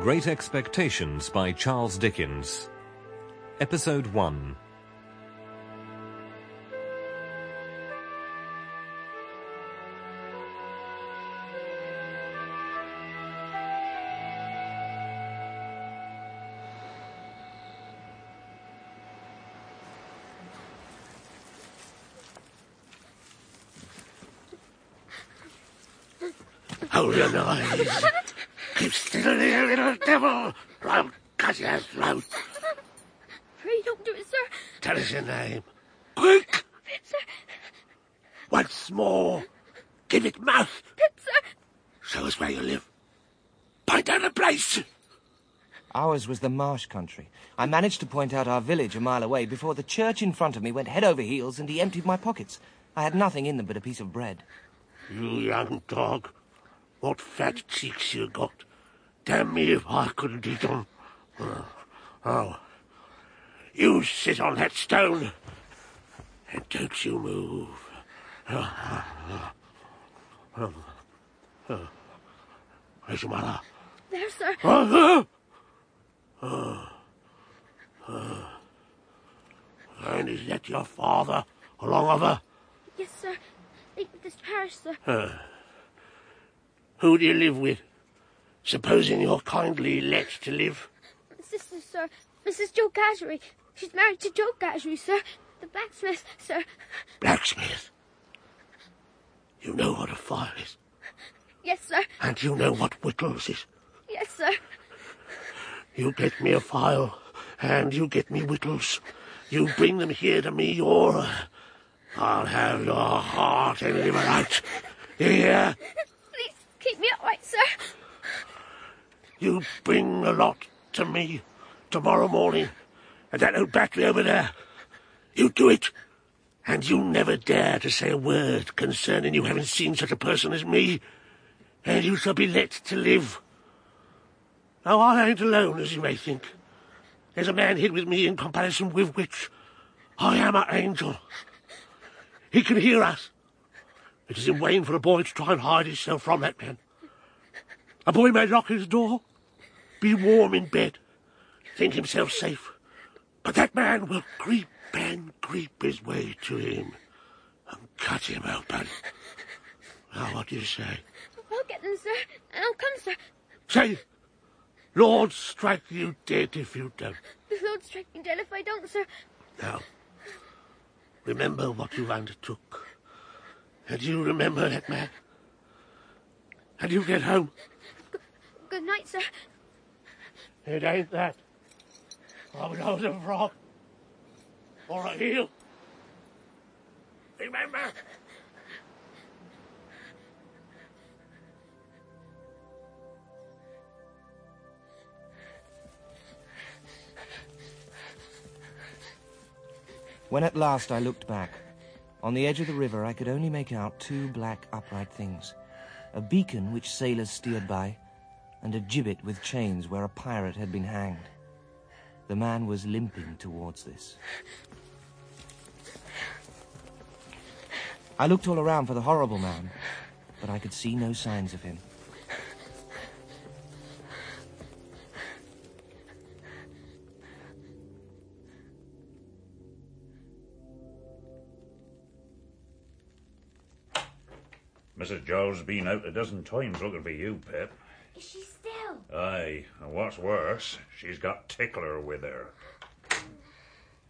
Great Expectations by Charles Dickens. Episode 1. Was the marsh country. I managed to point out our village a mile away before the church in front of me went head over heels and he emptied my pockets. I had nothing in them but a piece of bread. You young dog. What fat cheeks you got. Damn me if I couldn't eat them. Oh. oh. You sit on that stone. And don't you move. Where's your mother? There, sir. Oh. And is that your father along of her? Yes, sir. This parish, sir. Who do you live with? Supposing you're kindly let to live? Sister, sir. Mrs. Joe Gargery. She's married to Joe Gargery, sir. The blacksmith, sir. Blacksmith. You know what a fire is, Yes, sir. and you know what whittles is. Yes, sir. You get me a file, and you get me whittles. You bring them here to me, or I'll have your heart and liver out. Here, Please keep me upright, sir. you bring a lot to me tomorrow morning, and that old battery over there. You do it, and you never dare to say a word concerning you having seen such a person as me, and you shall be let to live. Now, I ain't alone, as you may think. There's a man hid with me in comparison with which I am an angel. He can hear us. It is in vain for a boy to try and hide himself from that man. A boy may lock his door, be warm in bed, think himself safe, but that man will creep and creep his way to him and cut him open. Now, what do you say? I'll get them, sir. And I'll come, sir. Say, Lord strike you dead if you don't. The Lord strike me dead if I don't, sir. Now, remember what you undertook. And you remember that man. And you get home. Good night, sir. It ain't that. I'm not a frog. Or a heel. Remember? When at last I looked back, on the edge of the river I could only make out two black upright things. A beacon which sailors steered by, and a gibbet with chains where a pirate had been hanged. The man was limping towards this. I looked all around for the horrible man, but I could see no signs of him. Mrs. Joe's been out a dozen times looking for you, Pip. Is she still? Aye, and what's worse, she's got Tickler with her.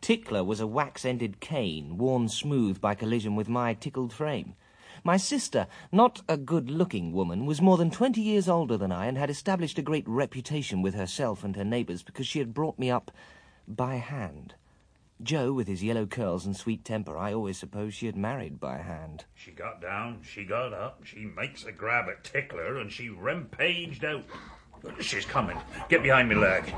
Tickler was a wax-ended cane, worn smooth by collision with my tickled frame. My sister, not a good-looking woman, was more than twenty years older than I and had established a great reputation with herself and her neighbours because she had brought me up by hand. Joe, with his yellow curls and sweet temper, I always supposed she had married by hand. She got down, she got up, she makes a grab at Tickler, and she rampaged out. She's coming. Get behind me leg.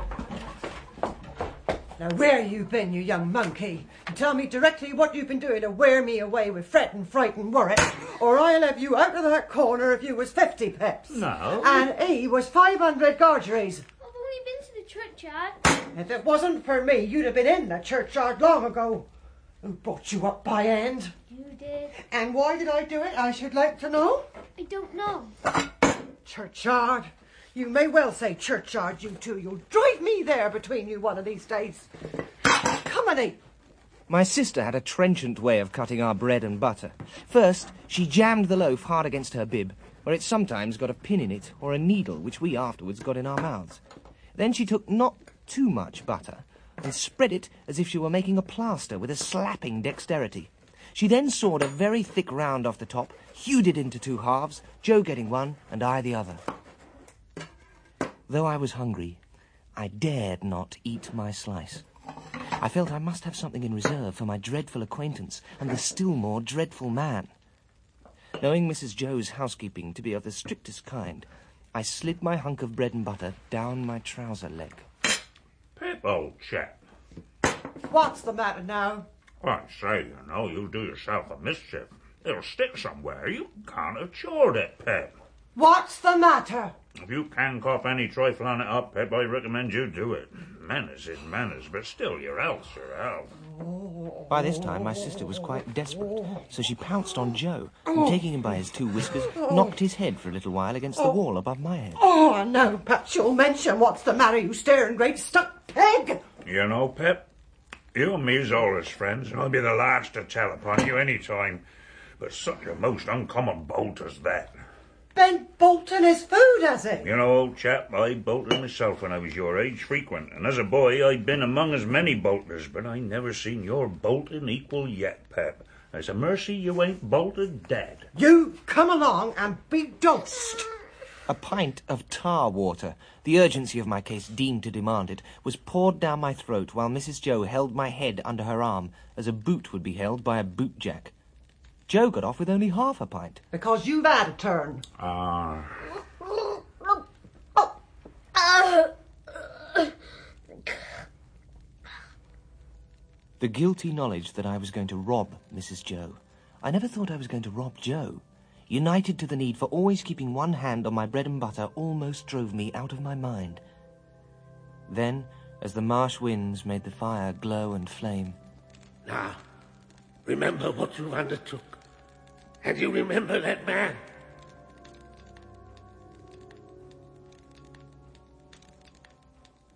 Now, where you been, you young monkey? And tell me directly what you've been doing to wear me away with fret and fright and worry, or I'll have you out of that corner if you was fifty pips. No. And he was five hundred gargeries. I've only been to the churchyard. If it wasn't for me, you'd have been in the churchyard long ago. Who brought you up by hand? You did. And why did I do it, I should like to know? I don't know. Churchyard. You may well say churchyard, you two. You'll drive me there between you one of these days. Come and eat. My sister had a trenchant way of cutting our bread and butter. First, she jammed the loaf hard against her bib, where it sometimes got a pin in it or a needle, which we afterwards got in our mouths. Then she took not too much butter and spread it as if she were making a plaster with a slapping dexterity. She then sawed a very thick round off the top, hewed it into two halves, Joe getting one and I the other. Though I was hungry, I dared not eat my slice. I felt I must have something in reserve for my dreadful acquaintance and the still more dreadful man. Knowing Mrs. Joe's housekeeping to be of the strictest kind, I slid my hunk of bread and butter down my trouser leg. Pip, old chap. What's the matter now? I say, you know, you'll do yourself a mischief. It'll stick somewhere. You can't have chawed it, Pip. What's the matter? If you can cough any trifle on it up, Pip, I recommend you do it. Manners is manners, but still, your health's your health. By this time, my sister was quite desperate, so she pounced on Joe and, oh. taking him by his two whiskers, knocked his head for a little while against the oh. wall above my head. Oh, no, perhaps you'll mention what's the matter, you staring great stuck peg. You know, Pip, you and me's always friends, and I'll be the last to tell upon you any time. But such a most uncommon bolt as that. Been Bolton his food, has he? You know, old chap, I bolted myself when I was your age, frequent, and as a boy I'd been among as many bolters, but I never seen your bolting equal yet, Pep. It's a mercy you ain't bolted dead. You come along and be dosed. A pint of tar water, the urgency of my case deemed to demand it, was poured down my throat while Mrs. Joe held my head under her arm as a boot would be held by a bootjack. Joe got off with only half a pint. Because you've had a turn. Ah. The guilty knowledge that I was going to rob Mrs. Joe. I never thought I was going to rob Joe. United to the need for always keeping one hand on my bread and butter almost drove me out of my mind. Then, as the marsh winds made the fire glow and flame, Now, remember what you undertook. And you remember that man.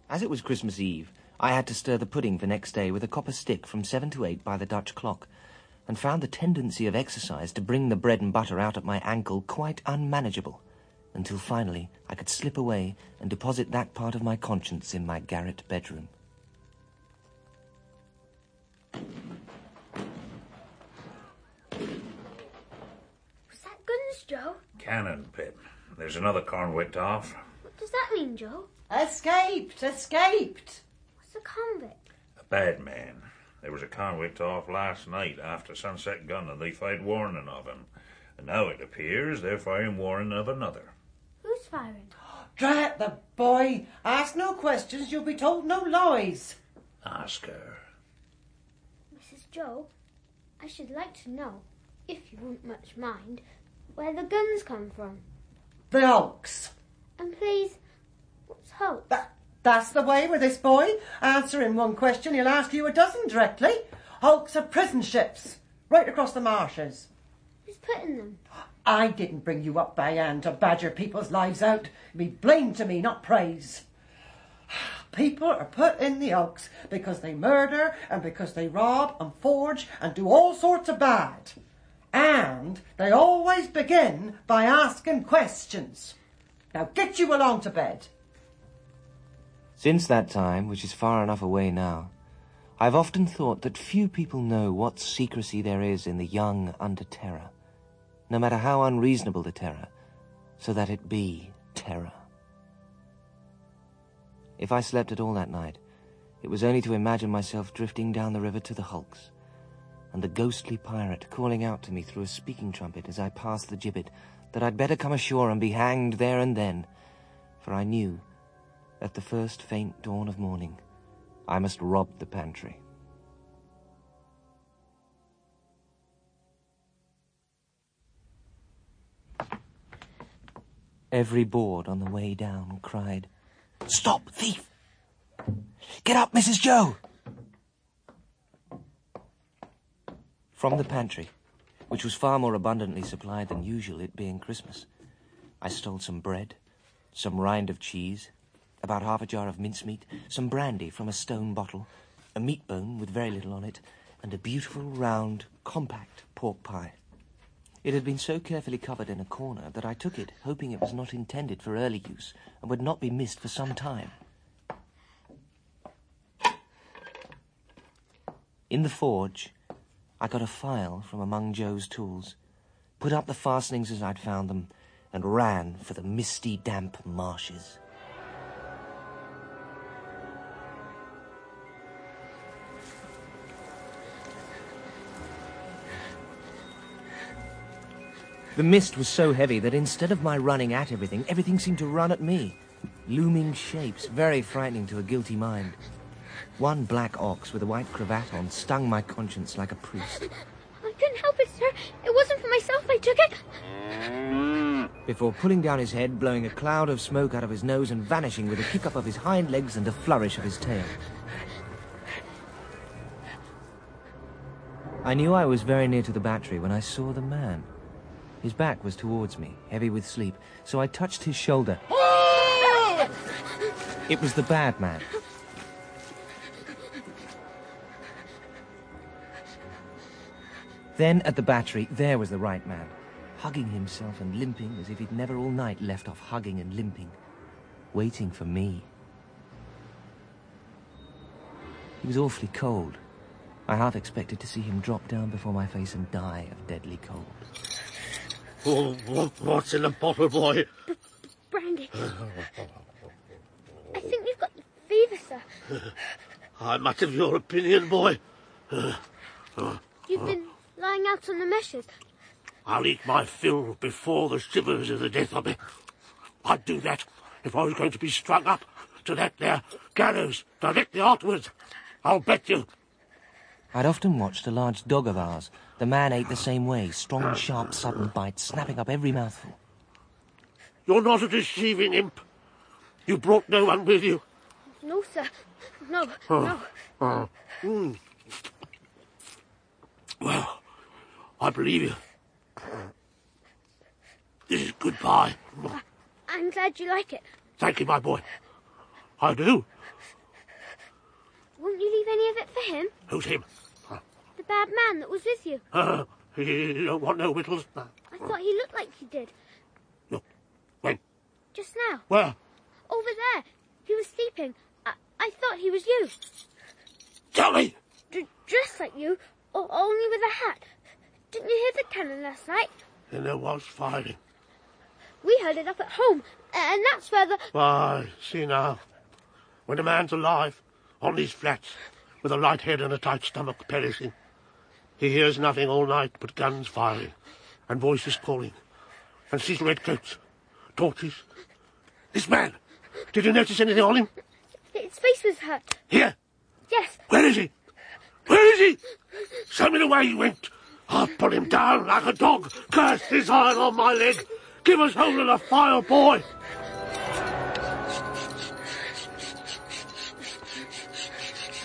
As it was Christmas Eve, I had to stir the pudding for next day with a copper stick from seven to eight by the Dutch clock, and found the tendency of exercise to bring the bread and butter out at my ankle quite unmanageable, until finally I could slip away and deposit that part of my conscience in my garret bedroom. Was that guns, Joe? Cannon, Pip. There's another convict off. What does that mean, Joe? Escaped, escaped. What's a convict? A bad man. There was a convict off last night after sunset gun, and they fired warning of him. And now it appears they're firing warning of another. Who's firing? Drat the boy. Ask no questions, you'll be told no lies. Ask her. Mrs. Joe, I should like to know, if you wouldn't much mind, where the guns come from. The Hulks. And please, what's hope? That, that's the way with this boy. Answering one question, he'll ask you a dozen directly. Hulks are prison ships, right across the marshes. Who's putting them? I didn't bring you up by hand to badger people's lives out. Be blame to me, not praise. People are put in the Hulks because they murder and because they rob and forge and do all sorts of bad. And they always begin by asking questions. Now get you along to bed. Since that time, which is far enough away now, I've often thought that few people know what secrecy there is in the young under terror, no matter how unreasonable the terror, so that it be terror. If I slept at all that night, it was only to imagine myself drifting down the river to the hulks, and the ghostly pirate calling out to me through a speaking trumpet as I passed the gibbet that I'd better come ashore and be hanged there and then, for I knew, at the first faint dawn of morning, I must rob the pantry. Every board on the way down cried, Stop, thief! Get up, Mrs. Joe! From the pantry, which was far more abundantly supplied than usual, it being Christmas, I stole some bread, some rind of cheese, about half a jar of mincemeat, some brandy from a stone bottle, a meat bone with very little on it, and a beautiful, round, compact pork pie. It had been so carefully covered in a corner that I took it, hoping it was not intended for early use and would not be missed for some time. In the forge, I got a file from among Joe's tools, put up the fastenings as I'd found them, and ran for the misty, damp marshes. The mist was so heavy that instead of my running at everything, everything seemed to run at me. Looming shapes, very frightening to a guilty mind. One black ox with a white cravat on stung my conscience like a priest. I couldn't help it, sir. It wasn't for myself I took it. Before pulling down his head, blowing a cloud of smoke out of his nose, and vanishing with a kick up of his hind legs and a flourish of his tail. I knew I was very near to the battery when I saw the man. His back was towards me, heavy with sleep, so I touched his shoulder. Oh! It was the bad man. Then at the battery, there was the right man, hugging himself and limping as if he'd never all night left off hugging and limping, waiting for me. He was awfully cold. I half expected to see him drop down before my face and die of deadly cold. Oh, what, what's in the bottle, boy? Brandy. I think you've got the fever, sir. I'm much of your opinion, boy. You've been lying out on the meshes. I'll eat my fill before the shivers of the death of me. I'd do that if I was going to be strung up to that there gallows directly afterwards. I'll bet you. I'd often watched a large dog of ours. The man ate the same way, strong, sharp, sudden bites, snapping up every mouthful. You're not a deceiving imp. You brought no one with you. No, sir. No, no. Oh. Mm. Well, I believe you. This is goodbye. I'm glad you like it. Thank you, my boy. I do. Won't you leave any of it for him? Who's him? The bad man that was with you. Uh, he don't want no. Uh, I thought he looked like he did. No. When? Just now. Where? Over there. He was sleeping. I, I thought he was you. Tell me. D- dressed like you, or only with a hat. Didn't you hear the cannon last night? And there was fighting. We heard it up at home, and that's where the... Why, see now. When a man's alive, on these flats, with a light head and a tight stomach perishing, he hears nothing all night but guns firing, and voices calling, and sees red coats, torches. This man, did you notice anything on him? His face was hurt. Here. Yes. Where is he? Where is he? Show me the way he went. I'll put him down like a dog. Curse his iron on my leg. Give us hold of the fire, boy.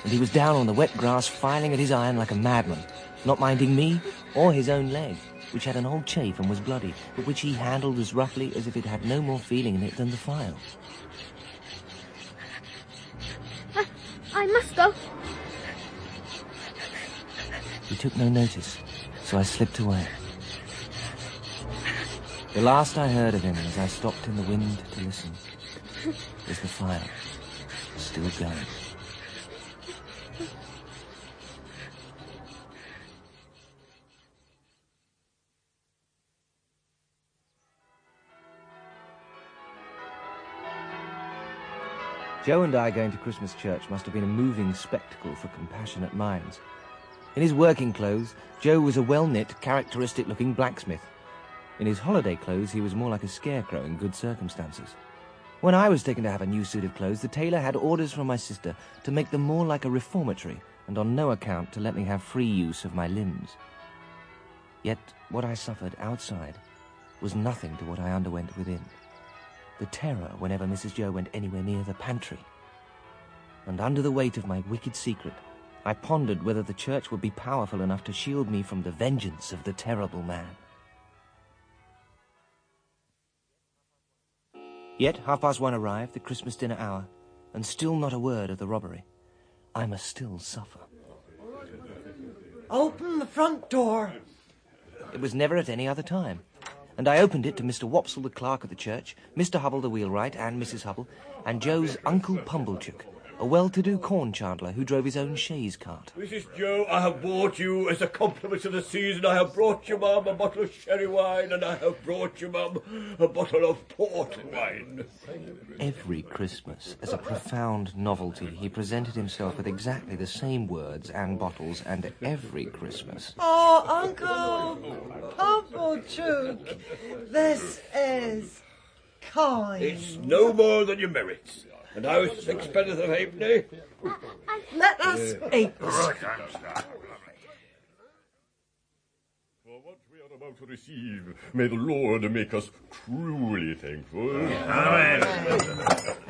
And he was down on the wet grass, filing at his iron like a madman, not minding me or his own leg, which had an old chafe and was bloody, but which he handled as roughly as if it had no more feeling in it than the file. I, I must go. He took no notice, so I slipped away. The last I heard of him as I stopped in the wind to listen was the fire still going. Joe and I going to Christmas church must have been a moving spectacle for compassionate minds. In his working clothes, Joe was a well-knit, characteristic-looking blacksmith. In his holiday clothes, he was more like a scarecrow in good circumstances. When I was taken to have a new suit of clothes, the tailor had orders from my sister to make them more like a reformatory, and on no account to let me have free use of my limbs. Yet what I suffered outside was nothing to what I underwent within. The terror whenever Mrs. Joe went anywhere near the pantry. And under the weight of my wicked secret, I pondered whether the church would be powerful enough to shield me from the vengeance of the terrible man. Yet half past one arrived, the Christmas dinner hour, and still not a word of the robbery. I must still suffer. Open the front door. It was never at any other time. And I opened it to Mr. Wopsle, the clerk of the church, Mr. Hubble, the wheelwright, and Mrs. Hubble, and Joe's Uncle Pumblechook, a well-to-do corn chandler who drove his own chaise cart. Mrs. Joe, I have brought you, as a compliment of the season, I have brought you, mum, a bottle of sherry wine, and I have brought you, mum, a bottle of port wine. Every Christmas, as a profound novelty, he presented himself with exactly the same words and bottles, and every Christmas. Oh, Uncle Pumblechook, this is kind. It's no more than your merits. And how is sixpence of halfpenny? Let us eat. For what we are about to receive, may the Lord make us truly thankful. Amen.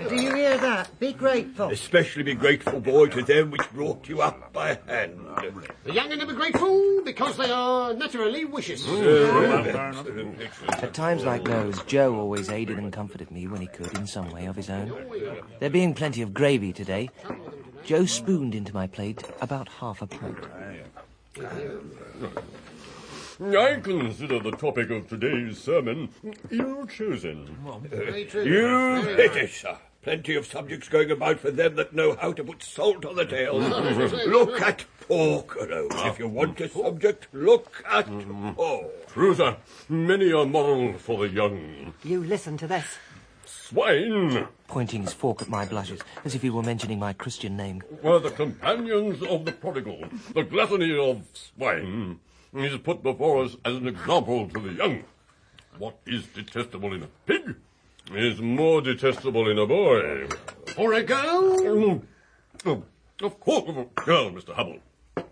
Do you hear that? Be grateful. Especially be grateful, boy, to them which brought you up by hand. The young are never grateful because they are naturally wishes. At times like those, Joe always aided and comforted me when he could in some way of his own. There being plenty of gravy today, Joe spooned into my plate about half a pint. I consider the topic of today's sermon ill chosen. You hit it, sir. Plenty of subjects going about for them that know how to put salt on the tail. Ah, look at pork, Rose. If you want a subject, look at pork. True, sir. Many are moral for the young. You listen to this. Swine Pointing his fork at my blushes, as if he were mentioning my Christian name. were the companions of the prodigal. The gluttony of swine is put before us as an example to the young. What is detestable in a pig is more detestable in a boy. Or a girl, Mm. Oh, of course, of a girl, Mr. Hubble.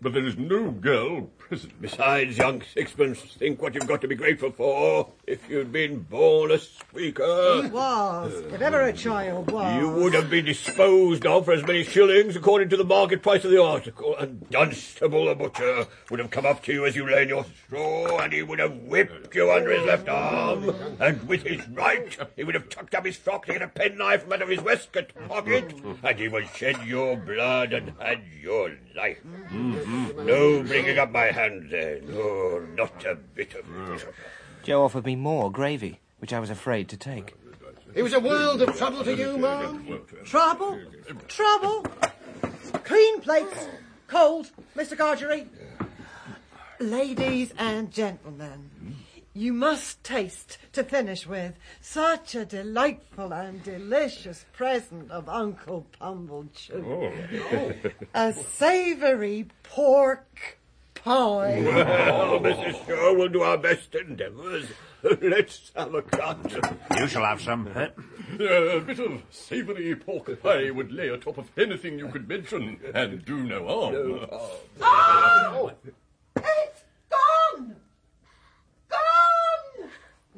But there is no girl present. Besides, young Sixpence, think what you've got to be grateful for. If you'd been born a speaker... He squeaker, was, if ever a child was. you would have been disposed of for as many shillings according to the market price of the article, and Dunstable the butcher would have come up to you as you lay in your straw, and he would have whipped you under his left arm, and with his right he would have tucked up his frock to get a penknife from out of his waistcoat pocket, and he would shed your blood and had your life. Hmm. No bringing up my hand there, no, not a bit of mm. it. Joe offered me more gravy, which I was afraid to take. it was a world of trouble to you, ma'am. Trouble? Trouble? Clean plates. Cold, Mr. Gargery. Ladies and gentlemen, you must taste to finish with such a delightful and delicious present of Uncle Pumblechook. Oh. A savoury pork pie. Well, Mrs. Shaw, we'll do our best endeavours. Let's have a cut. You shall have some, Pet. A bit of savoury pork pie would lay atop of anything you could mention and do no harm. Oh! It's gone!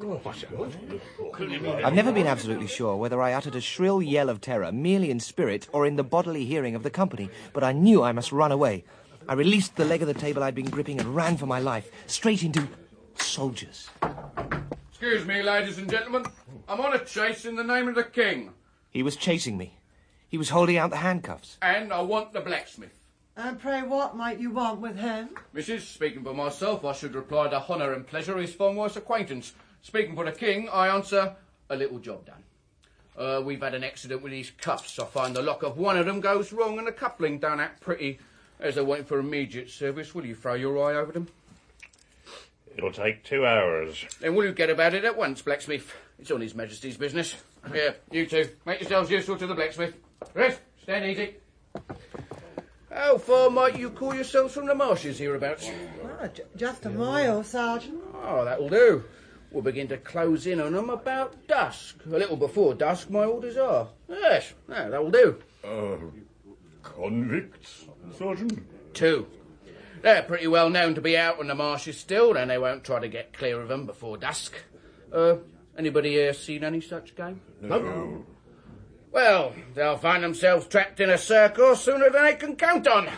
Gone! I've never been absolutely sure whether I uttered a shrill yell of terror merely in spirit or in the bodily hearing of the company, but I knew I must run away. I released the leg of the table I'd been gripping and ran for my life, straight into soldiers. Excuse me, ladies and gentlemen. I'm on a chase in the name of the king, He was chasing me. He was holding out the handcuffs. and I want the blacksmith. And pray what might you want with him? Mrs. Speaking for myself, I should reply the honour and pleasure is for my acquaintance. Speaking for the king, I answer a little job done. Uh, we've had an accident with these cuffs. I find the lock of one of them goes wrong and the coupling don't act pretty. As they're waiting for immediate service, will you throw your eye over them? It'll take two hours. Then will you get about it at once, blacksmith? It's on His Majesty's business. Here, you two, make yourselves useful to the blacksmith. Rest, stand easy. How far might you call yourselves from the marshes hereabouts? J- just a mile, Sergeant. Oh, that'll do. We'll begin to close in on them about dusk. A little before dusk, my orders are. Yes, no, that'll do. Uh, convicts, Sergeant? Two. They're pretty well known to be out on the marshes still, and they won't try to get clear of them before dusk. Uh, anybody here seen any such game? No. No. Well, they'll find themselves trapped in a circle sooner than they can count on.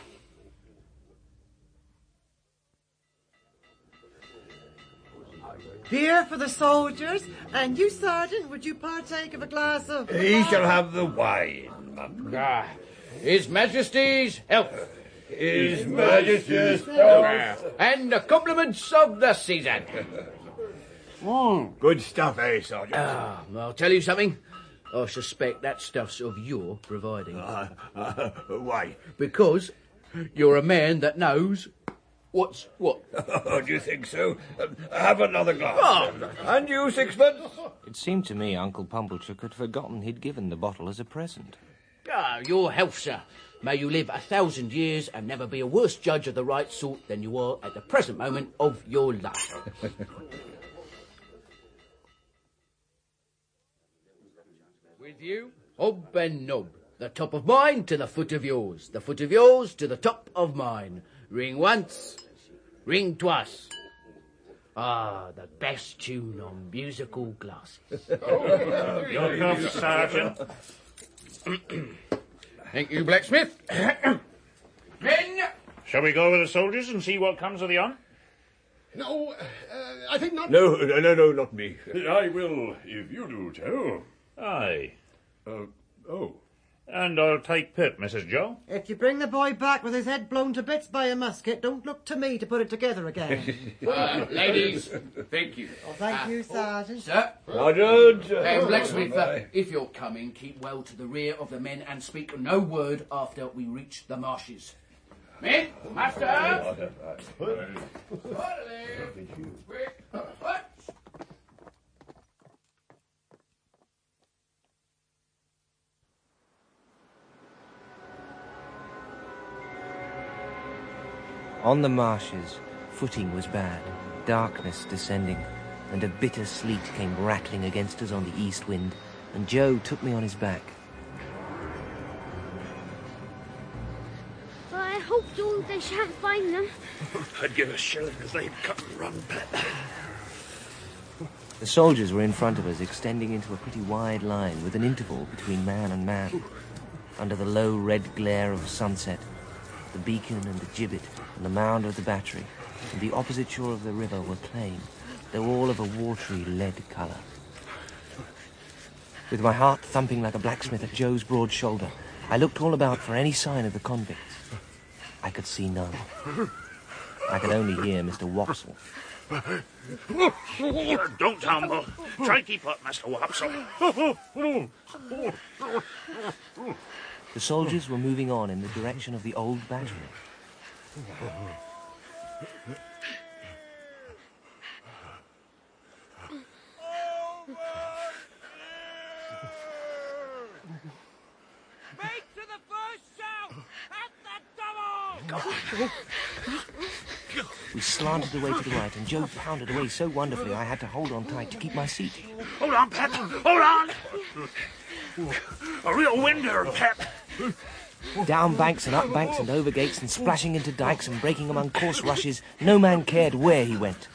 Beer for the soldiers, and you, Sergeant, would you partake of a glass of... He shall have the wine, ma'am. Ah, His Majesty's health. His Majesty's health. And the compliments of the season. Good stuff, eh, Sergeant? Ah, I'll tell you something. I suspect that stuff's of your providing. Uh, uh, why? Because you're a man that knows what's what. Oh, do you think so? Uh, have another glass. Oh. And you, sixpence? It seemed to me Uncle Pumblechook had forgotten he'd given the bottle as a present. Ah, your health, sir. May you live a thousand years and never be a worse judge of the right sort than you are at the present moment of your life. With you, hob and nob. The top of mine to the foot of yours. The foot of yours to the top of mine. Ring once, ring twice. Ah, the best tune on musical glasses. Your health, Sergeant. Thank you, blacksmith. Men! Shall we go with the soldiers and see what comes of the on? No, uh, I think not. No, no, no, no, not me. I will, if you do, Joe. Aye. Uh, oh. And I'll take Pip, Mrs. Joe. If you bring the boy back with his head blown to bits by a musket, don't look to me to put it together again. Uh, ladies, thank you. oh, thank Uh, you, Sergeant. Sir, Sergeant! and blacksmith, uh, if you're coming, keep well to the rear of the men and speak no word after we reach the marshes. Men, master! Orderly. Quick, what? On the marshes, footing was bad, darkness descending, and a bitter sleet came rattling against us on the east wind, and Joe took me on his back. I hope, Joe, they shan't find them. I'd give a shilling if they'd cut and run, Pep. The soldiers were in front of us, extending into a pretty wide line with an interval between man and man. Under the low red glare of sunset, the beacon and the gibbet and the mound of the battery and the opposite shore of the river were plain, though all of a watery lead colour. With my heart thumping like a blacksmith at Joe's broad shoulder, I looked all about for any sign of the convicts. I could see none. I could only hear Mr. Wopsle. Don't tumble. Try and keep up, Mr. Wopsle. The soldiers were moving on in the direction of the old battery. Make to the first shout! At the double! We slanted away to the right, and Joe pounded away so wonderfully I had to hold on tight to keep my seat. Hold on, Pep. Hold on. A real winder, Pep. Down banks and up banks and over gates and splashing into dikes and breaking among coarse rushes, no man cared where he went.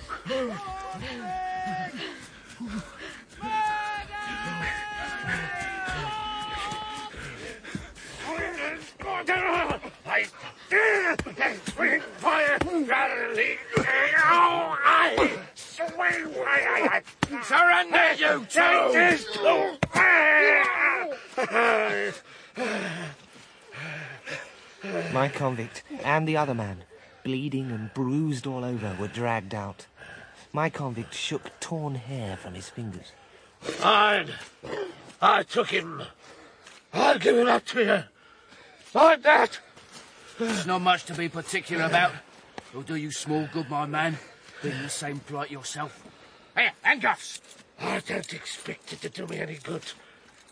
Other man, bleeding and bruised all over, were dragged out. My convict shook torn hair from his fingers. Fine. I took him. I'll give him up to you. Like that. There's not much to be particular about. It'll do you small good, my man. Being in the same plight yourself. Here, handcuffs! I don't expect it to do me any good.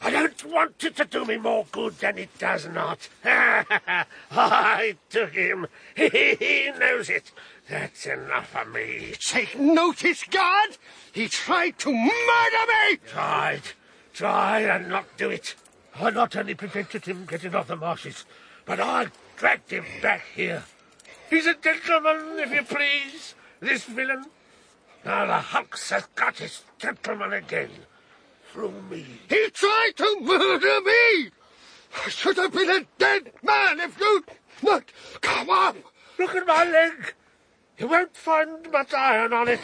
I don't want it to do me more good than it does not. I took him. He knows it. That's enough of me. Take notice, guard! He tried to murder me! Tried. Tried and not do it. I not only prevented him getting off the marshes, but I dragged him back here. He's a gentleman, if you please, this villain. Now the Hulks has got his gentleman again. Me. He tried to murder me! I should have been a dead man if you'd not come up! Look at my leg. You won't find much iron on it.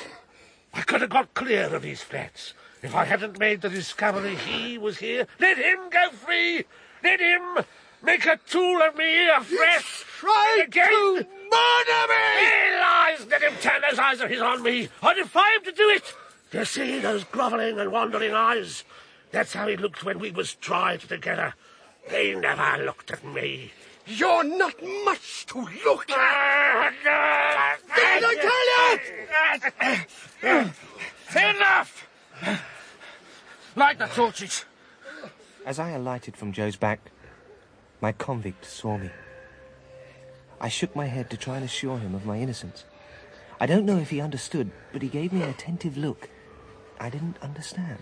I could have got clear of his flats if I hadn't made the discovery he was here. Let him go free! Let him make a tool of me afresh! Try again! to murder me! He lies! Let him turn those eyes of his on me! I defy him to do it! You see those grovelling and wandering eyes? That's how he looked when we was tried together. He never looked at me. You're not much to look at. Did I tell you? Enough! Light the torches. As I alighted from Joe's back, my convict saw me. I shook my head to try and assure him of my innocence. I don't know if he understood, but he gave me an attentive look. I didn't understand.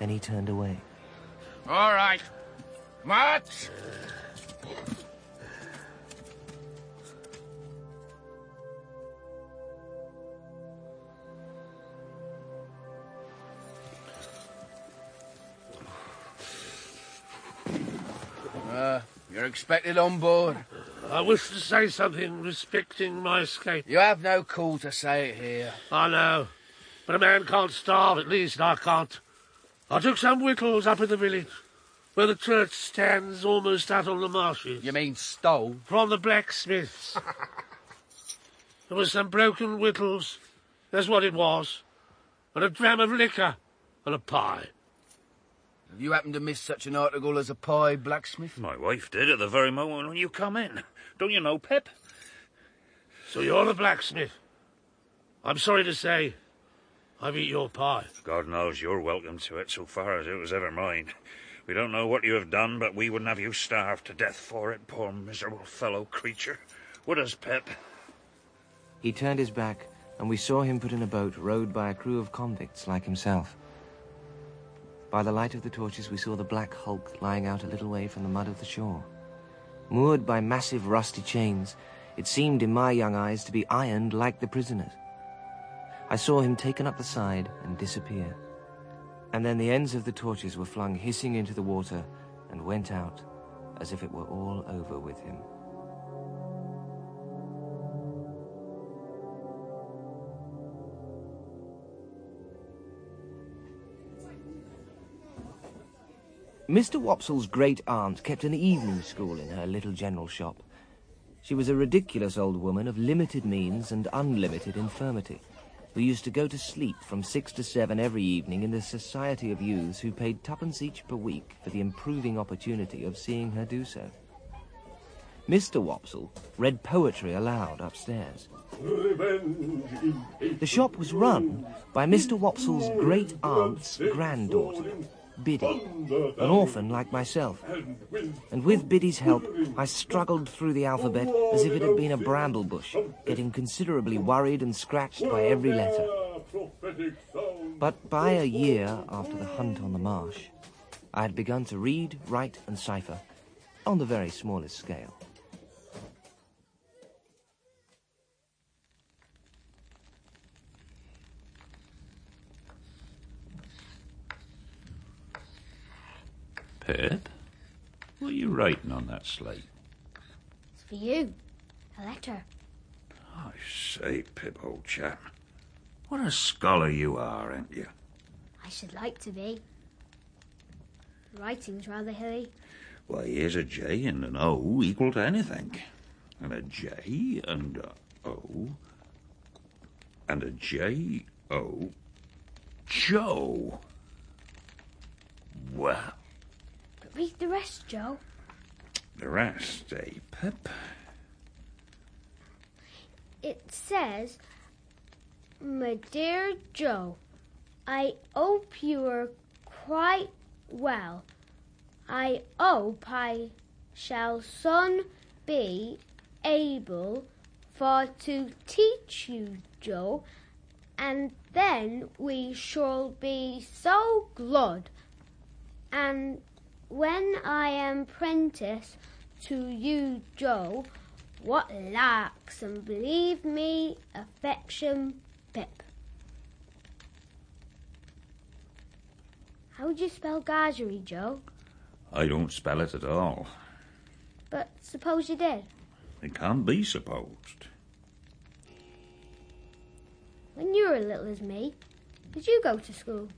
Then he turned away. All right. March! Uh, you're expected on board. I wish to say something respecting my escape. You have no call to say it here. I know. But a man can't starve, at least I can't. I took some wittles up in the village, where the church stands almost out on the marshes. You mean stole? From the blacksmiths. there was some broken wittles, that's what it was, and a dram of liquor, and a pie. Have you happened to miss such an article as a pie, blacksmith? My wife did at the very moment when you come in. Don't you know, Pip? So you're the blacksmith. I'm sorry to say, I've eat your pie. God knows you're welcome to it so far as it was ever mine. We don't know what you have done, but we wouldn't have you starve to death for it, poor miserable fellow creature. Would us, Pip? He turned his back, and we saw him put in a boat rowed by a crew of convicts like himself. By the light of the torches, we saw the black hulk lying out a little way from the mud of the shore. Moored by massive rusty chains, it seemed in my young eyes to be ironed like the prisoners. I saw him taken up the side and disappear. And then the ends of the torches were flung hissing into the water and went out as if it were all over with him. Mr. Wopsle's great aunt kept an evening school in her little general shop. She was a ridiculous old woman of limited means and unlimited infirmity, who used to go to sleep from six to seven every evening in the society of youths who paid twopence each per week for the improving opportunity of seeing her do so. Mr. Wopsle read poetry aloud upstairs. The shop was run by Mr. Wopsle's great aunt's granddaughter, Biddy, an orphan like myself. And with Biddy's help, I struggled through the alphabet as if it had been a bramble bush, getting considerably worried and scratched by every letter. But by a year after the hunt on the marsh, I had begun to read, write, and cipher on the very smallest scale. Pip? What are you writing on that slate? It's for you. A letter. I say, Pip, old chap. What a scholar you are, ain't you? I should like to be. The writing's rather hilly. Why, here's a J and an O equal to anything. And a J and a O. And a J O. Joe. Well, But read the rest, Joe. the rest, eh, Pip? It says, My dear Joe, I hope you are quite well. I hope I shall soon be able for to teach you, Joe, and then we shall be so glad. And when I am prentice to you, Joe, what larks and believe me, affection, Pip. How would you spell Gargery, Joe? I don't spell it at all. But suppose you did. It can't be supposed. when you were as little as me, did you go to school?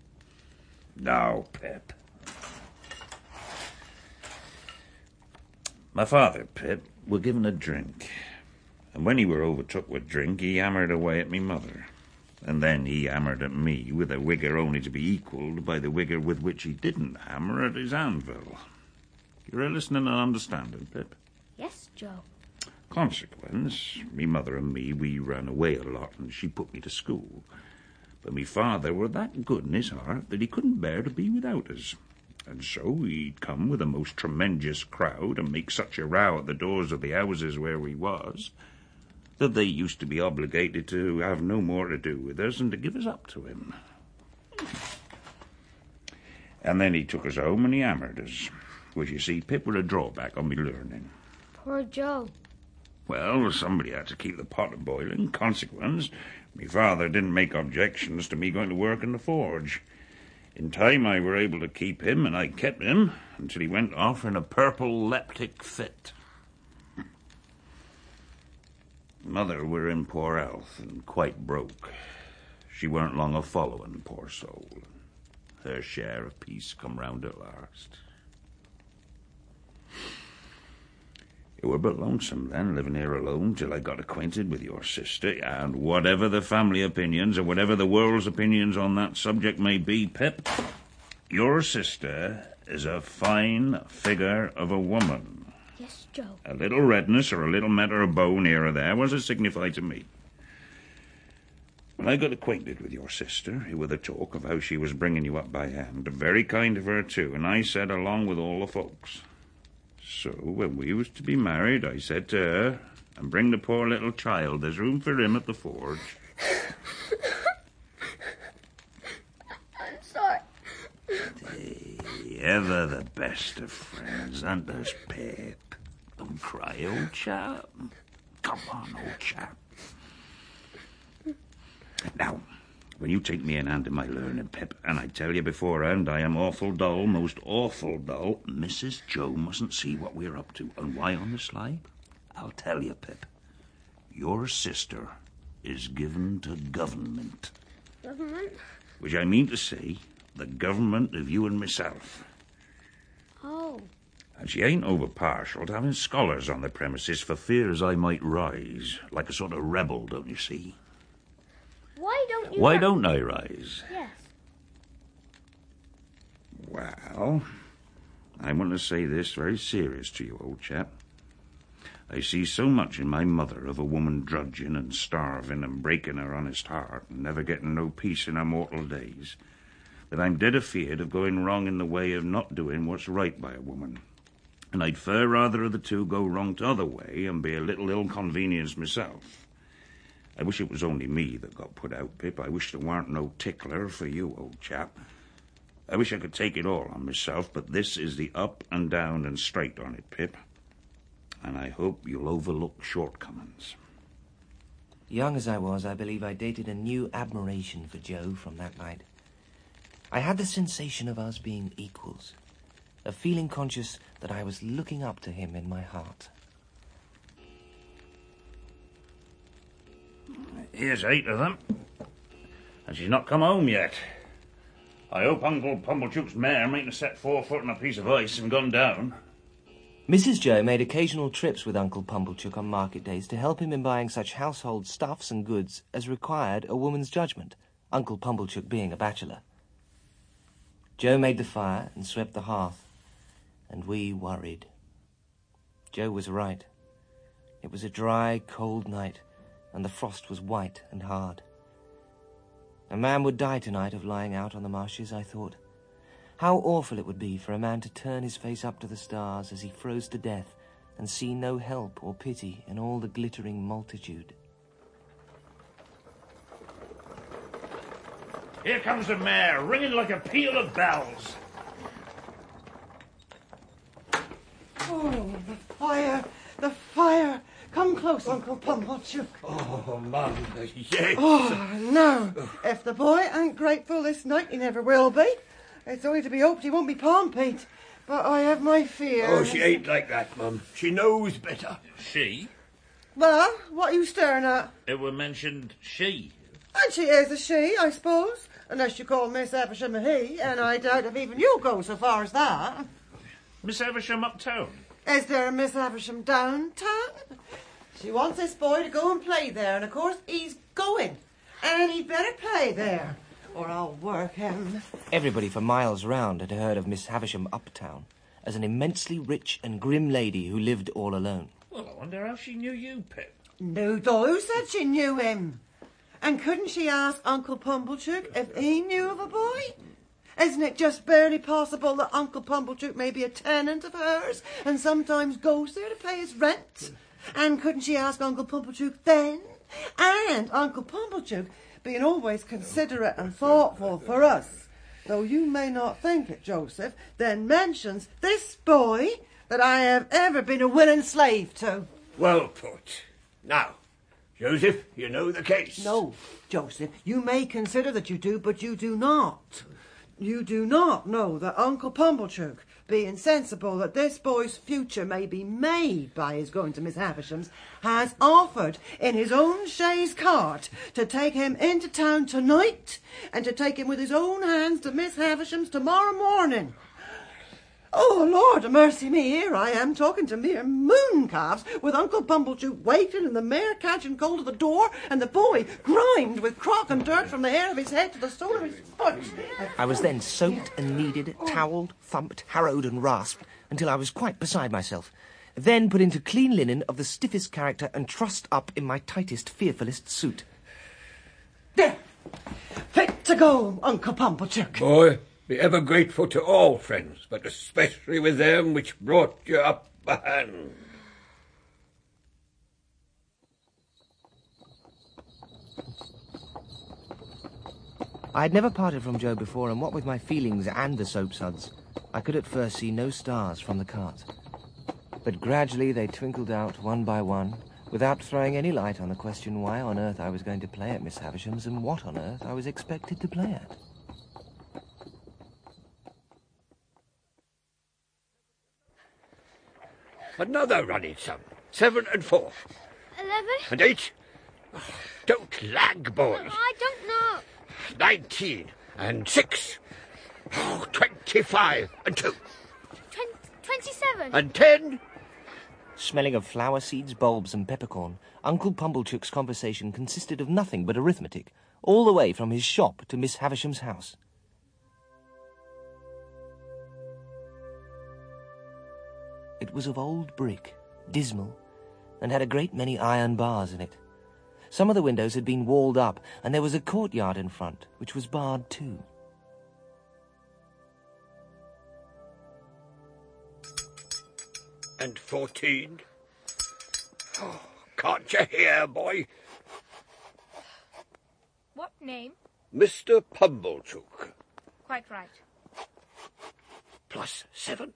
No, Pip. My father, Pip, were given a drink. And when he were overtook with drink, he hammered away at me mother. And then he hammered at me with a wigger only to be equalled by the wigger with which he didn't hammer at his anvil. You're a listening and understanding, Pip? Yes, Joe. Consequence, me mother and me, we ran away a lot, and she put me to school. But me father were that good in his heart that he couldn't bear to be without us. And so he'd come with a most tremendous crowd and make such a row at the doors of the houses where we was that they used to be obligated to have no more to do with us and to give us up to him. And then he took us home and he hammered us, which you see, Pip, were a drawback on me learning. Poor Joe. Well, somebody had to keep the pot a boiling. Consequence, me father didn't make objections to me going to work in the forge. In time, I were able to keep him, and I kept him until he went off in a purple leptic fit. Mother were in poor health and quite broke. She weren't long a following, poor soul. Her share of peace come round at last. It were but lonesome then, living here alone, till I got acquainted with your sister, and whatever the family opinions, or whatever the world's opinions on that subject may be, Pip, your sister is a fine figure of a woman. Yes, Joe. A little redness or a little matter of bone here or there was a signify to me. When I got acquainted with your sister, it were the talk of how she was bringing you up by hand, very kind of her too, and I said along with all the folks. So when we was to be married, I said to her, and bring the poor little child, there's room for him at the forge. I'm sorry. They Ever the best of friends, and there's Pip. Don't cry, old chap. Come on, old chap. Now, when you take me in hand in my learning, Pip, and I tell you beforehand I am awful dull, most awful dull, Mrs. Joe mustn't see what we're up to. And why on the sly? I'll tell you, Pip. Your sister is given to government, Government? which I mean to say, the government of you and myself. Oh. And she ain't over partial to having scholars on the premises for fear as I might rise, like a sort of rebel, don't you see? Why don't you... Why let- don't I rise? Yes. Well, I want to say this very serious to you, old chap. I see so much in my mother of a woman drudging and starving and breaking her honest heart and never getting no peace in her mortal days that I'm dead afeard of going wrong in the way of not doing what's right by a woman. And I'd far rather of the two go wrong t'other way and be a little ill-convenienced myself. I wish it was only me that got put out, Pip. I wish there weren't no tickler for you, old chap. I wish I could take it all on myself, but this is the up and down and straight on it, Pip. And I hope you'll overlook shortcomings. Young as I was, I believe I dated a new admiration for Joe from that night. I had the sensation of us being equals, of feeling conscious that I was looking up to him in my heart. Here's eight of them. And she's not come home yet. I hope Uncle Pumblechook's mare have set four foot on a piece of ice and gone down. Mrs. Joe made occasional trips with Uncle Pumblechook on market days to help him in buying such household stuffs and goods as required a woman's judgment, Uncle Pumblechook being a bachelor. Joe made the fire and swept the hearth, and we worried. Joe was right. It was a dry, cold night, and the frost was white and hard. A man would die tonight of lying out on the marshes, I thought. How awful it would be for a man to turn his face up to the stars as he froze to death and see no help or pity in all the glittering multitude. Here comes the mare, ringing like a peal of bells. Oh, the fire, the fire. Come close, Uncle Pumblechook. Oh, Mum, yes. Oh, no. If the boy ain't grateful this night, he never will be. It's only to be hoped he won't be Pompeyed. But I have my fears. Oh, she ain't like that, Mum. She knows better. She? Well, what are you staring at? It were mentioned she. And she is a she, I suppose, unless you call Miss Havisham a he, and I doubt if even you go so far as that. Miss Havisham uptown? Is there a Miss Havisham downtown? She wants this boy to go and play there, and of course he's going. And he'd better play there, or I'll work him. Everybody for miles round had heard of Miss Havisham Uptown as an immensely rich and grim lady who lived all alone. Well, I wonder how she knew you, Pip. No, though, who said she knew him? And couldn't she ask Uncle Pumblechook if he knew of a boy? Isn't it just barely possible that Uncle Pumblechook may be a tenant of hers and sometimes goes there to pay his rent? And couldn't she ask Uncle Pumblechook then? And Uncle Pumblechook, being always considerate and thoughtful for us, though you may not think it, Joseph, then mentions this boy that I have ever been a willing slave to. Well put. Now, Joseph, you know the case. No, Joseph, you may consider that you do, but you do not. You do not know that Uncle Pumblechook, being sensible that this boy's future may be made by his going to Miss Havisham's, has offered in his own chaise cart to take him into town tonight and to take him with his own hands to Miss Havisham's tomorrow morning. Oh, Lord of mercy me, here I am talking to mere moon calves with Uncle Pumblechook waiting and the mare catching cold of the door and the boy grimed with crock and dirt from the hair of his head to the sole of his foot. I was then soaped and kneaded, towelled, thumped, harrowed, and rasped until I was quite beside myself. Then put into clean linen of the stiffest character and trussed up in my tightest, fearfulest suit. There! Fit to go, Uncle Pumblechook. Boy, be ever grateful to all friends, but especially with them which brought you up a hand. I had never parted from Joe before, and what with my feelings and the soap suds, I could at first see no stars from the cart. But gradually they twinkled out one by one, without throwing any light on the question why on earth I was going to play at Miss Havisham's and what on earth I was expected to play at. Another running sum. Seven and four. Eleven? And eight. Oh, don't lag, boys. I don't know. Nineteen. And six. Oh, twenty-five. And two. Twen- Twenty-seven. And ten. Smelling of flower seeds, bulbs, and peppercorn, Uncle Pumblechook's conversation consisted of nothing but arithmetic, all the way from his shop to Miss Havisham's house. It was of old brick, dismal, and had a great many iron bars in it. Some of the windows had been walled up, and there was a courtyard in front, which was barred too. And fourteen. Oh, can't you hear, boy? What name? Mr. Pumblechook. Quite right. Plus seven.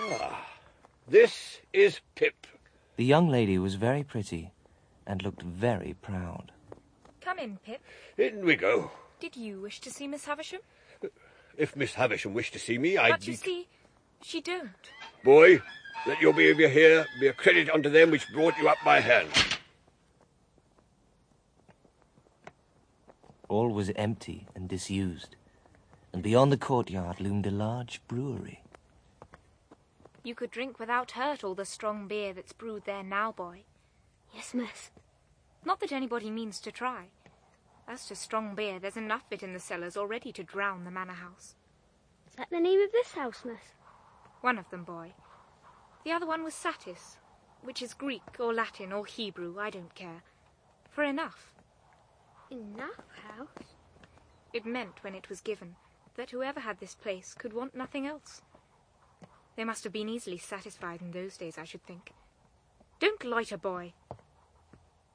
Ah, this is Pip. The young lady was very pretty and looked very proud. Come in, Pip. In we go. Did you wish to see Miss Havisham? If Miss Havisham wished to see me, I'd but you be... see, she don't. Boy, let your behaviour here be a credit unto them which brought you up by hand. All was empty and disused, and beyond the courtyard loomed a large brewery. You could drink without hurt all the strong beer that's brewed there now, boy. Yes, miss. Not that anybody means to try. As to strong beer, there's enough of it in the cellars already to drown the manor house. Is that the name of this house, miss? One of them, boy. The other one was Satis, which is Greek or Latin or Hebrew, I don't care. For enough. Enough house? It meant, when it was given, that whoever had this place could want nothing else. They must have been easily satisfied in those days, I should think. Don't loiter, boy.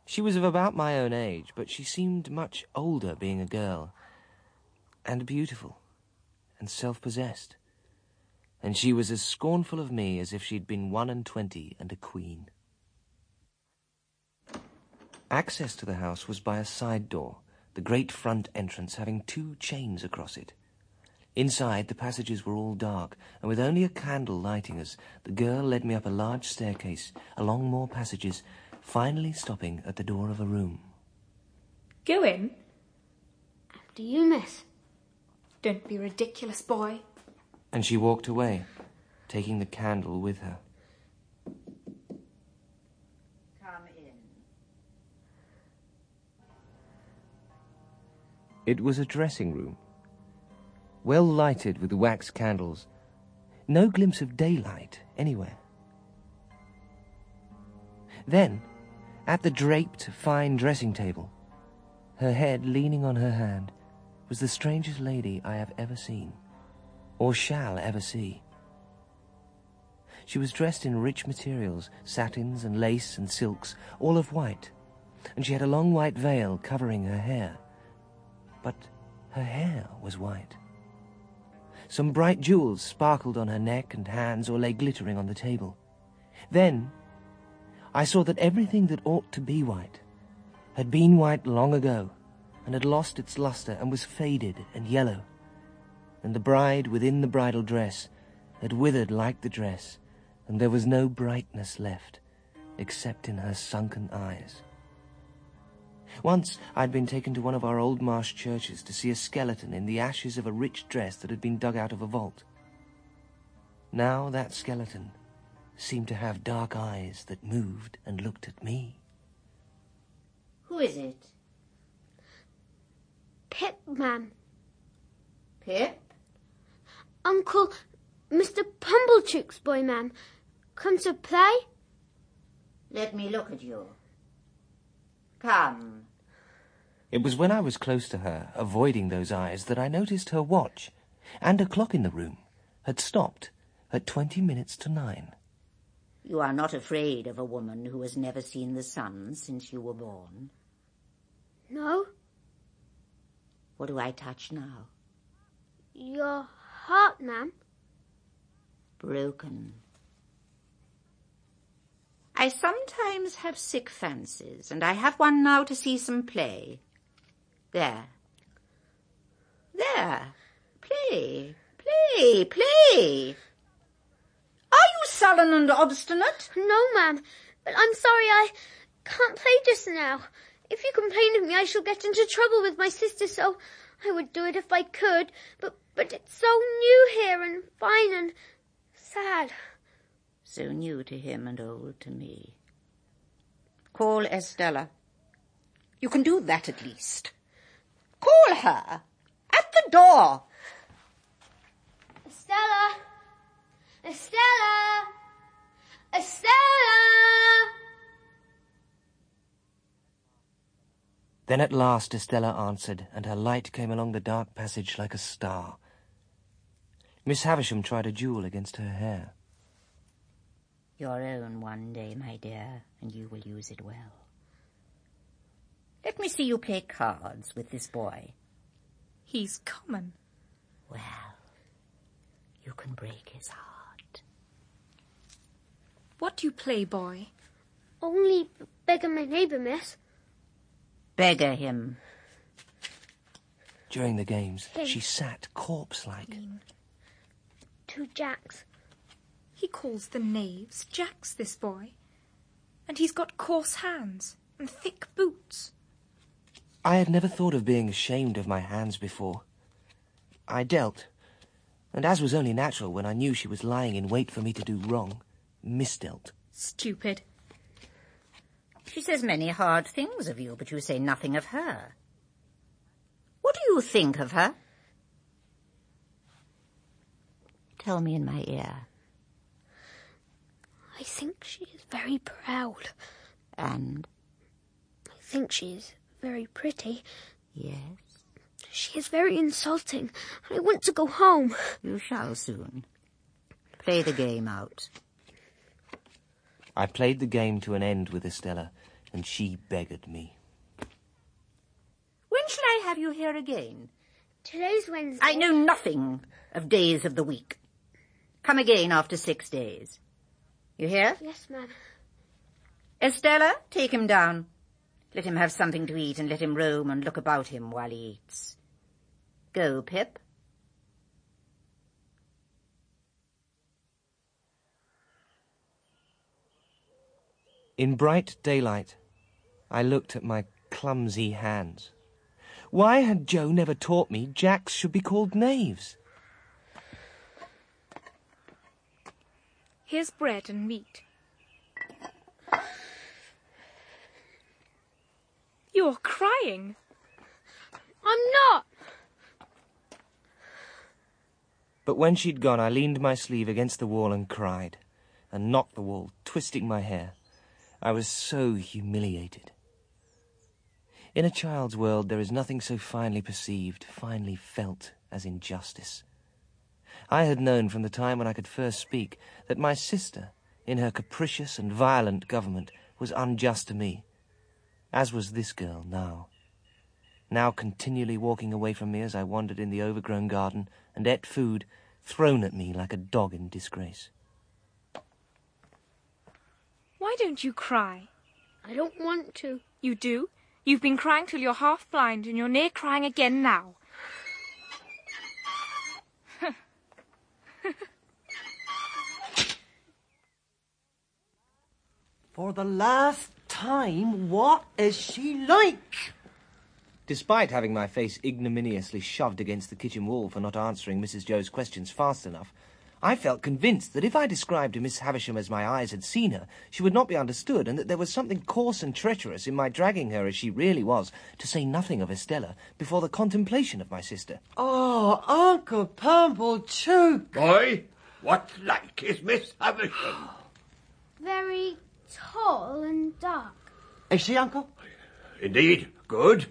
She was of about my own age, but she seemed much older, being a girl, and beautiful, and self-possessed. And she was as scornful of me as if she'd been one and twenty and a queen. Access to the house was by a side door, the great front entrance having two chains across it. Inside, the passages were all dark, and with only a candle lighting us, the girl led me up a large staircase, along more passages, finally stopping at the door of a room. Go in. After you, miss. Don't be ridiculous, boy. And she walked away, taking the candle with her. Come in. It was a dressing room, well lighted with wax candles. No glimpse of daylight anywhere. Then, at the draped, fine dressing table, her head leaning on her hand, was the strangest lady I have ever seen, or shall ever see. She was dressed in rich materials, satins and lace and silks, all of white, and she had a long white veil covering her hair. But her hair was white. Some bright jewels sparkled on her neck and hands or lay glittering on the table. Then I saw that everything that ought to be white had been white long ago and had lost its luster and was faded and yellow. And the bride within the bridal dress had withered like the dress, and there was no brightness left except in her sunken eyes. Once I'd been taken to one of our old marsh churches to see a skeleton in the ashes of a rich dress that had been dug out of a vault. Now that skeleton seemed to have dark eyes that moved and looked at me. Who is it? Pip, ma'am. Pip? Uncle, Mr. Pumblechook's boy, ma'am. Come to play? Let me look at you. Come. It was when I was close to her, avoiding those eyes, that I noticed her watch and a clock in the room had stopped at twenty minutes to nine. You are not afraid of a woman who has never seen the sun since you were born. No. What do I touch now? Your heart, ma'am. Broken. I sometimes have sick fancies, and I have one now to see some play. There. There. Play. Play. Play. Are you sullen and obstinate? No, ma'am. But I'm sorry I can't play just now. If you complain of me, I shall get into trouble with my sister, so I would do it if I could. But, but it's so new here and fine and sad. So new to him and old to me. Call Estella. You can do that at least. Call her. At the door. Estella! Estella! Estella! Then at last Estella answered, and her light came along the dark passage like a star. Miss Havisham tried a jewel against her hair. Your own one day, my dear, and you will use it well. Let me see you play cards with this boy. He's common. Well, you can break his heart. What do you play, boy? Only beggar my neighbour, miss. Beggar him. During the games, Hey. she sat corpse-like. Two jacks. He calls the knaves jacks, this boy. And he's got coarse hands and thick boots. I had never thought of being ashamed of my hands before. I dealt, and as was only natural when I knew she was lying in wait for me to do wrong, misdealt. Stupid. She says many hard things of you, but you say nothing of her. What do you think of her? Tell me in my ear. I think she is very proud. And? I think she is very pretty. Yes? She is very insulting. I want to go home. You shall soon. Play the game out. I played the game to an end with Estella, and she beggared me. When shall I have you here again? Today's Wednesday. I know nothing of days of the week. Come again after six days. You hear? Yes, ma'am. Estella, take him down. Let him have something to eat and let him roam and look about him while he eats. Go, Pip. In bright daylight, I looked at my clumsy hands Why had Joe never taught me jacks should be called knaves? Here's bread and meat. You're crying. I'm not. But when she'd gone, I leaned my sleeve against the wall and cried, and knocked the wall, twisting my hair. I was so humiliated. In a child's world, there is nothing so finely perceived, finely felt, as injustice. I had known from the time when I could first speak that my sister, in her capricious and violent government, was unjust to me, as was this girl now. Now continually walking away from me as I wandered in the overgrown garden and ate food thrown at me like a dog in disgrace. Why don't you cry? I don't want to. You do? You've been crying till you're half blind, and you're near crying again now. For the last time, what is she like? Despite having my face ignominiously shoved against the kitchen wall for not answering Mrs. Joe's questions fast enough, I felt convinced that if I described to Miss Havisham as my eyes had seen her, she would not be understood, and that there was something coarse and treacherous in my dragging her as she really was, to say nothing of Estella, before the contemplation of my sister. Oh, Uncle Pumblechook. Boy, what like is Miss Havisham? Very tall and dark. Is she, Uncle? Indeed, good.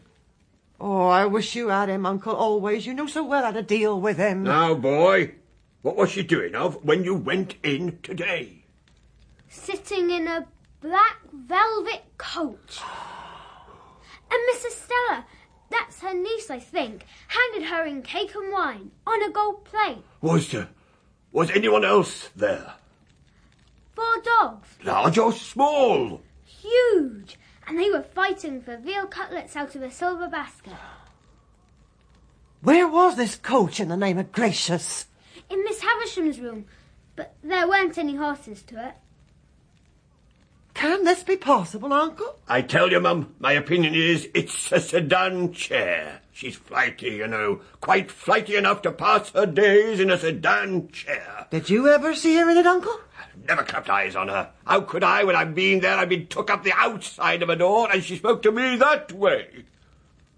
Oh, I wish you had him, Uncle, always. You know so well how to deal with him. Now, boy, what was she doing of when you went in today? Sitting in a black velvet coach. And Miss Estella, that's her niece, I think, handed her in cake and wine on a gold plate. Was there, was anyone else there? Four dogs, Large or small? huge, and they were fighting for veal cutlets out of a silver basket. Where was this coach in the name of gracious? In Miss Havisham's room, but there weren't any horses to it. Can this be possible, Uncle? I tell you, Mum, my opinion is it's a sedan chair. She's flighty, you know, quite flighty enough to pass her days in a sedan chair. Did you ever see her in it, Uncle? Never clapped eyes on her. How could I, when I've been there, I've been took up the outside of a door, and she spoke to me that way?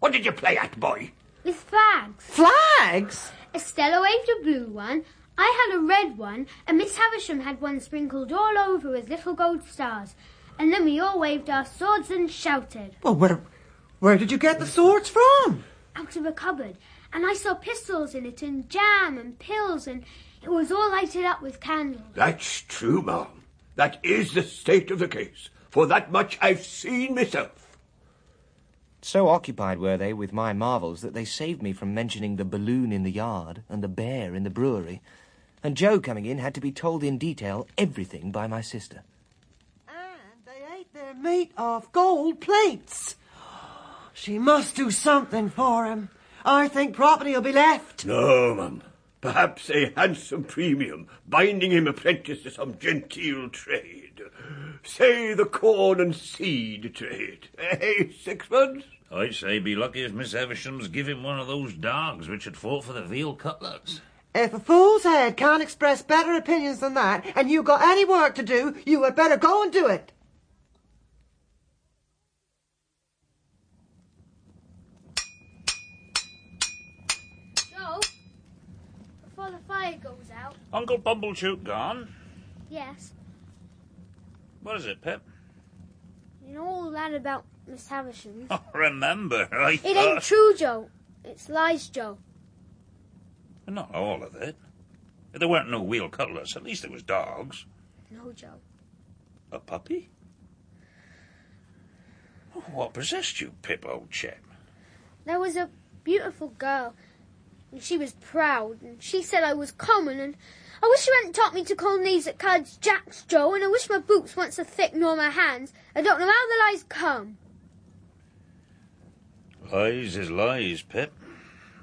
What did you play at, boy? With flags. Flags? Estella waved a blue one, I had a red one, and Miss Havisham had one sprinkled all over with little gold stars. And then we all waved our swords and shouted. Well, where, where did you get the swords from? Out of a cupboard. And I saw pistols in it, and jam, and pills, and it was all lighted up with candles. That's true, ma'am. That is the state of the case. For that much I've seen myself. So occupied were they with my marvels that they saved me from mentioning the balloon in the yard and the bear in the brewery, and Joe coming in had to be told in detail everything by my sister. And they ate their meat off gold plates. She must do something for him. I think property will be left. No, Mum. Perhaps a handsome premium, binding him apprentice to some genteel trade. Say the corn and seed trade. Eh, sixpence? I'd say be lucky if Miss Havisham's give him one of those dogs which had fought for the veal cutlets. If a fool's head can't express better opinions than that, and you've got any work to do, you had better go and do it. Joe, before the fire goes out. Uncle Pumblechook gone? Yes. What is it, Pip? You know all that about Miss Havisham? Oh, remember, I It thought... ain't true, Joe. It's lies, Joe. Not all of it. If there weren't no wheel cutlets, at least there was dogs. No, Joe. A puppy? Oh, What possessed you, Pip, old chap? There was a beautiful girl, and she was proud, and she said I was common, and I wish you hadn't taught me to call knees at cards jacks, Joe, and I wish my boots weren't so thick nor my hands. I don't know how the lies come. Lies is lies, Pip.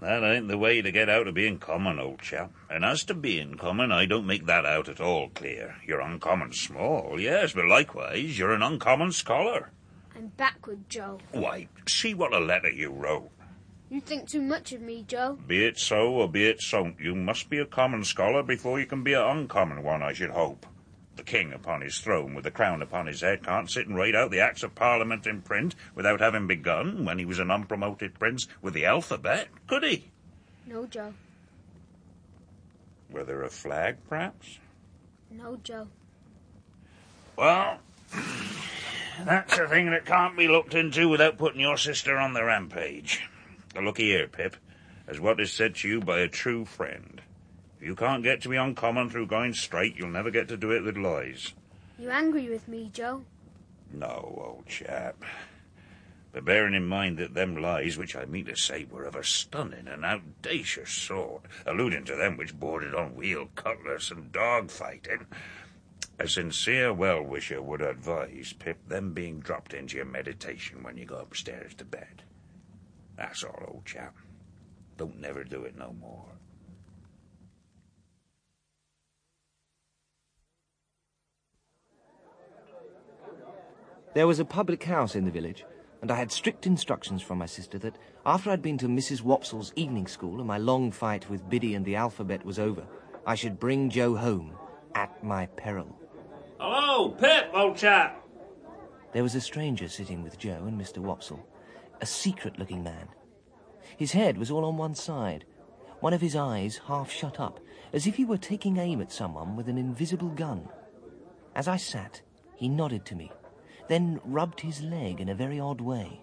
That ain't the way to get out of being common, old chap. And as to being common, I don't make that out at all clear. You're uncommon small, yes, but likewise, you're an uncommon scholar. I'm backward, Joe. Why, see what a letter you wrote. You think too much of me, Joe. Be it so or be it so, you must be a common scholar before you can be an uncommon one, I should hope. The king upon his throne with the crown upon his head can't sit and write out the Acts of Parliament in print without having begun, when he was an unpromoted prince, with the alphabet, could he? No, Joe. Were there a flag, perhaps? No, Joe. Well, that's a thing that can't be looked into without putting your sister on the rampage. Now, looky here, Pip, as what is said to you by a true friend. If you can't get to be uncommon through going straight, you'll never get to do it with lies. You angry with me, Joe? No, old chap. But bearing in mind that them lies, which I mean to say were of a stunning and audacious sort, alluding to them which bordered on wheel cutlass and dog fighting, a sincere well-wisher would advise, Pip, them being dropped into your meditation when you go upstairs to bed. That's all, old chap. Don't never do it no more. There was a public house in the village, and I had strict instructions from my sister that after I'd been to Mrs. Wopsle's evening school and my long fight with Biddy and the alphabet was over, I should bring Joe home at my peril. Hello, Pip, old chap. There was a stranger sitting with Joe and Mr. Wopsle, a secret-looking man. His head was all on one side, one of his eyes half shut up, as if he were taking aim at someone with an invisible gun. As I sat, he nodded to me, then rubbed his leg in a very odd way.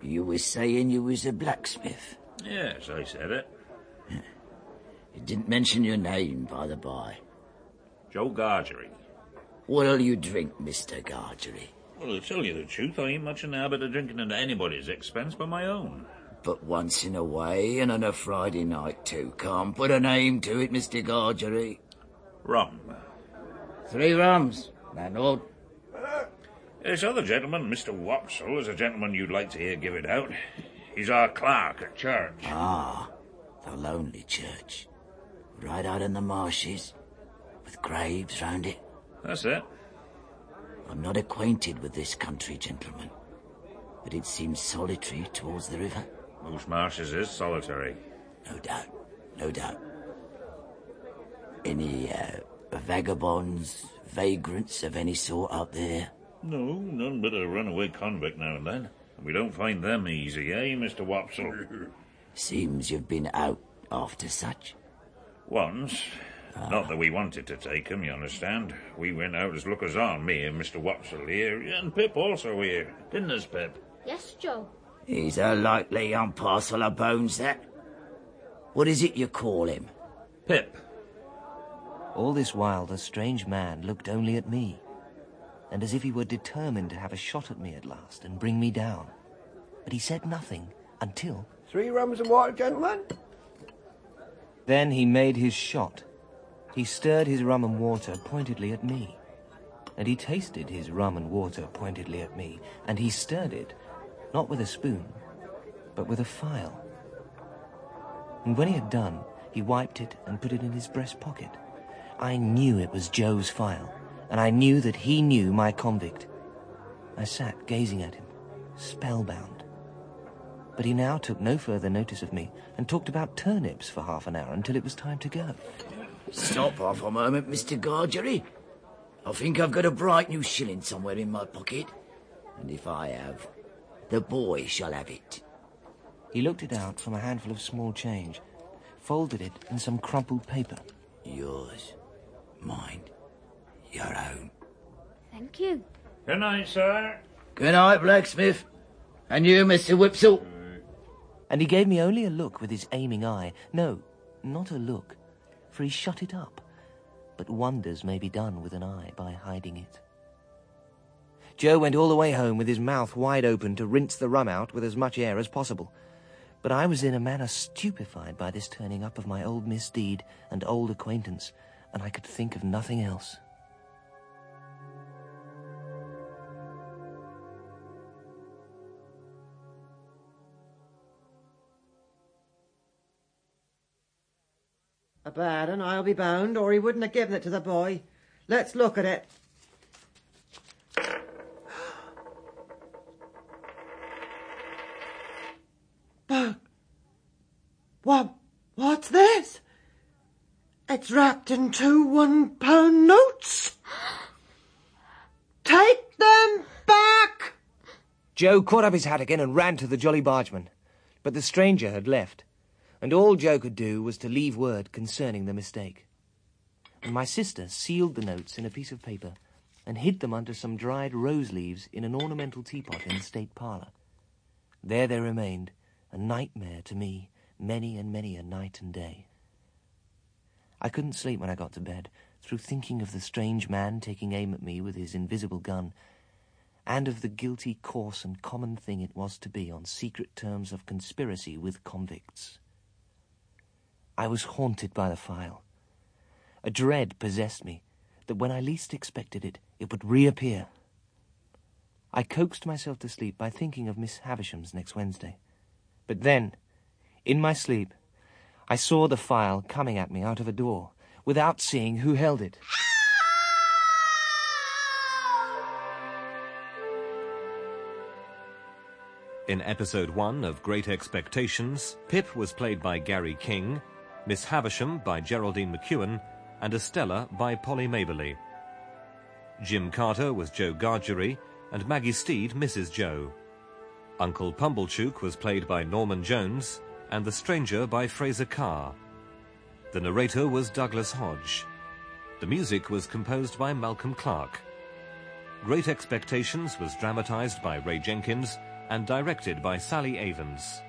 You was saying you was a blacksmith. Yes, I said it. You didn't mention your name, by the by. Joe Gargery. What'll you drink, Mr. Gargery? Well, to tell you the truth, I ain't much in the habit of drinking at anybody's expense but my own. But once in a way, and on a Friday night too. Can't put a name to it, Mr. Gargery. Rum. Three rums, landlord. This other gentleman, Mr. Wopsle, is a gentleman you'd like to hear give it out. He's our clerk at church. Ah, the lonely church. Right out in the marshes, with graves round it. That's it. I'm not acquainted with this country, gentlemen, but it seems solitary towards the river. Most marshes is solitary. No doubt, no doubt. Any uh, vagabonds, vagrants of any sort out there? No, none but a runaway convict now and then. We don't find them easy, eh, Mr. Wopsle? Seems you've been out after such. Once. Not that we wanted to take 'em, you understand. We went out as lookers on, me and Mr. Wopsle here, and Pip also here. Didn't us, Pip? Yes, Joe. He's a likely young parcel of bones, that. What is it you call him? Pip. All this while, the strange man looked only at me, and as if he were determined to have a shot at me at last and bring me down. But he said nothing until... Three rums and water, gentlemen? Then he made his shot. He stirred his rum and water pointedly at me. And he tasted his rum and water pointedly at me, and he stirred it, not with a spoon, but with a file. And when he had done, he wiped it and put it in his breast pocket. I knew it was Joe's file, and I knew that he knew my convict. I sat gazing at him, spellbound. But he now took no further notice of me and talked about turnips for half an hour until it was time to go. Stop off a moment, Mr. Gargery. I think I've got a bright new shilling somewhere in my pocket. And if I have, the boy shall have it. He looked it out from a handful of small change, folded it in some crumpled paper. Yours, mine, your own. Thank you. Good night, sir. Good night, blacksmith. And you, Mr. Wopsle. And he gave me only a look with his aiming eye. No, not a look, for he shut it up. But wonders may be done with an eye by hiding it. Joe went all the way home with his mouth wide open to rinse the rum out with as much air as possible. But I was in a manner stupefied by this turning up of my old misdeed and old acquaintance, and I could think of nothing else. A bad un, I'll be bound, or he wouldn't have given it to the boy. Let's look at it. But What, what's this? It's wrapped in two one pound notes. Take them back! Joe caught up his hat again and ran to the Jolly Bargeman. But the stranger had left, and all Joe could do was to leave word concerning the mistake. And my sister sealed the notes in a piece of paper and hid them under some dried rose leaves in an ornamental teapot in the state parlour. There they remained, a nightmare to me, many and many a night and day. I couldn't sleep when I got to bed, through thinking of the strange man taking aim at me with his invisible gun, and of the guilty, coarse, and common thing it was to be on secret terms of conspiracy with convicts. I was haunted by the file. A dread possessed me that when I least expected it, it would reappear. I coaxed myself to sleep by thinking of Miss Havisham's next Wednesday. But then, in my sleep, I saw the file coming at me out of a door, without seeing who held it. In episode one of Great Expectations, Pip was played by Gary King, Miss Havisham by Geraldine McEwan, and Estella by Polly Maberly. Jim Carter was Joe Gargery, and Maggie Steed Mrs. Joe. Uncle Pumblechook was played by Norman Jones, and the stranger by Fraser Carr. The narrator was Douglas Hodge. The music was composed by Malcolm Clark. Great Expectations was dramatized by Ray Jenkins and directed by Sally Avens.